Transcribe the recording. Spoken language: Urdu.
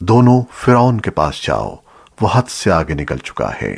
دونوں فرعون کے پاس جاؤ وہ حد سے آگے نکل چکا ہے۔